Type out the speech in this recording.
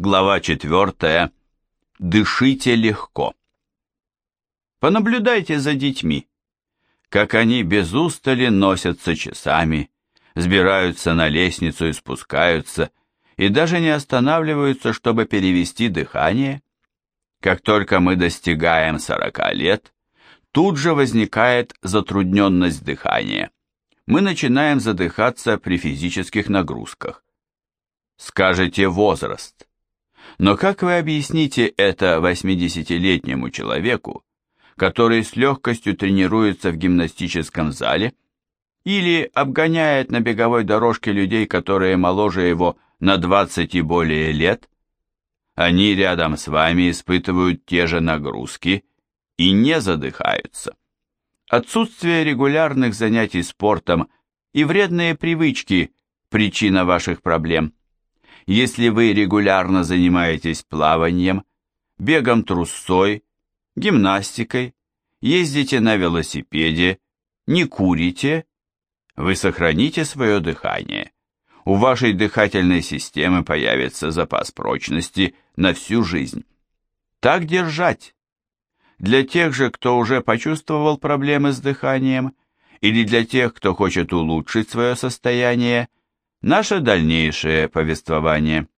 Глава 4. Дышите легко. Понаблюдайте за детьми, как они без устали носятся часами, сбираются на лестницу и спускаются, и даже не останавливаются, чтобы перевести дыхание. Как только мы достигаем 40 лет, тут же возникает затрудненность дыхания. Мы начинаем задыхаться при физических нагрузках. Скажете возраст. Но как вы объясните это 80-летнему человеку, который с легкостью тренируется в гимнастическом зале или обгоняет на беговой дорожке людей, которые моложе его на 20 и более лет? Они рядом с вами испытывают те же нагрузки и не задыхаются. Отсутствие регулярных занятий спортом и вредные привычки – причина ваших проблем – если вы регулярно занимаетесь плаванием, бегом трусцой, гимнастикой, ездите на велосипеде, не курите, вы сохраните свое дыхание. У вашей дыхательной системы появится запас прочности на всю жизнь. Так держать. Для тех же, кто уже почувствовал проблемы с дыханием, или для тех, кто хочет улучшить свое состояние, Наше дальнейшее повествование.